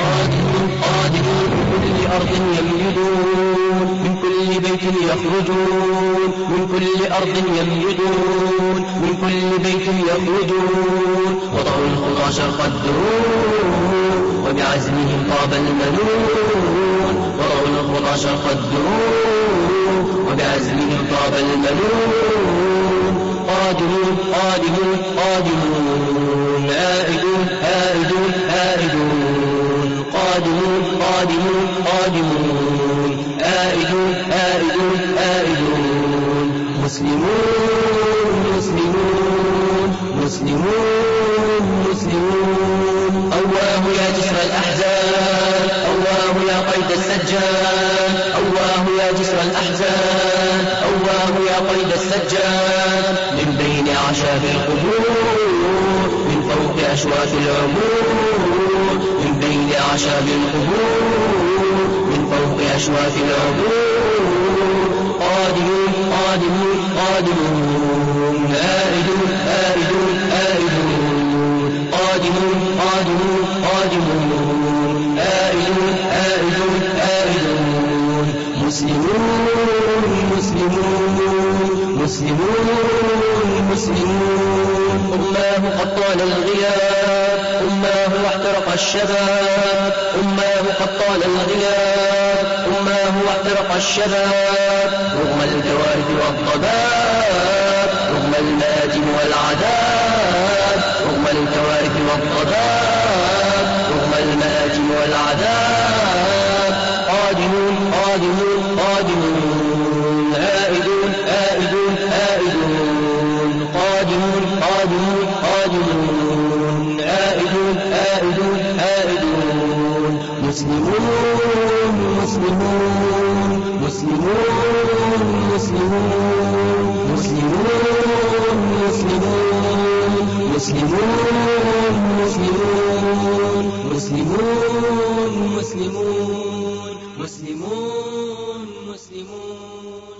قادمون قادمون من كل أرض يميدون من كل بيت يخرجون من كل أرض يميدون من كل بيت يخرجون. وضعوا الخطى شرق الدرون وبعزمهم طاب المنون. وضعوا الخطى شرق الدرون وبعزمهم طاب المنون. قادمون قادمون قادمون قادمون قادمون. آئدون آئدون آئدون مسلمون مسلمون مسلمون مسلمون. أواه يا جسر الأحزان أواه يا قيد السجان. أواه يا جسر الأحزان أواه يا قيد السجان. من بين أعشاب القبور من فوق أشواك العبور لأعشاب القبور من فوق أشواف العبور قادم قادم قادم آرد آرد آرد قادم قادم قادم مسلمون مسلمون مسلمون. مسلمون أماه قد طال الغياب. أماه واحترق الشباب. أماه قد طال الغياب. أماه واحترق الشباب. رغم الكوارث والضباب. رغم المآتم والعذاب. رغم الكوارث والضباب. مسلمون مسلمون مسلمون مسلمون مسلمون مسلمون مسلمون مسلمون مسلمون مسلمون مسلمون مسلمون